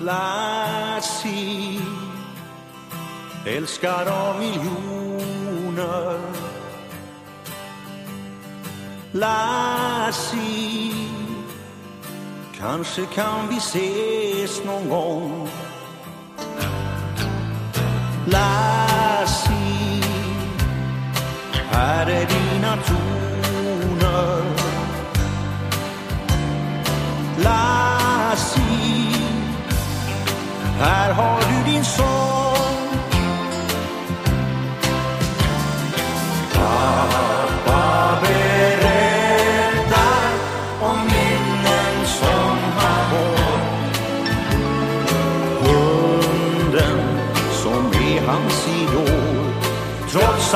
Lassie Älskad av miljoner. Lassie Kanske kan vi ses någon gång. Lassie Här är dina toner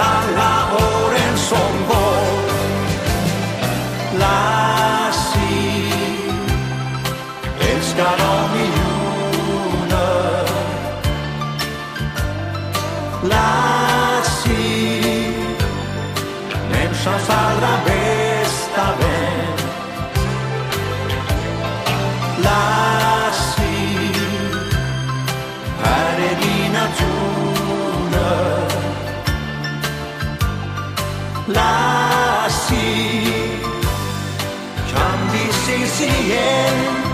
Alla åren som gått Lassie Älskad av miljoner Lassie Människans allra bästa vän. Lassie Här är dina toner Lassie Kan vi ses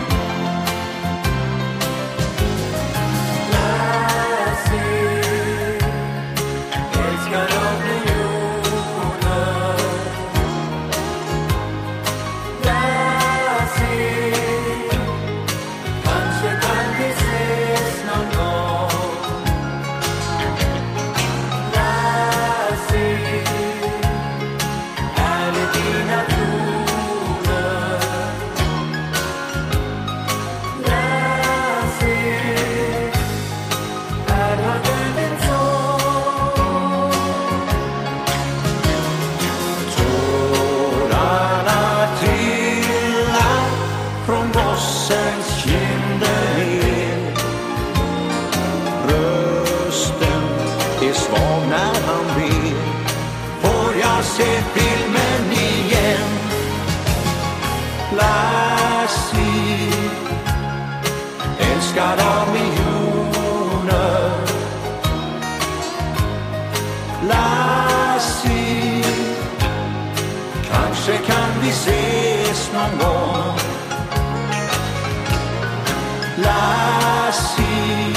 gossens kinder ner. Rösten är svag när han ber. Får jag se filmen igen? Lassie Älskad av miljoner. Lassie Kanske kan vi ses någon gång. lasci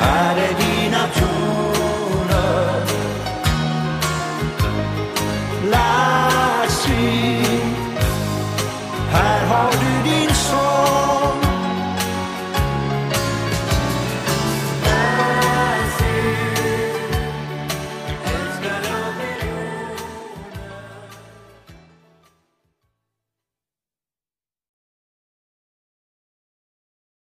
aree di natura lasci här har du din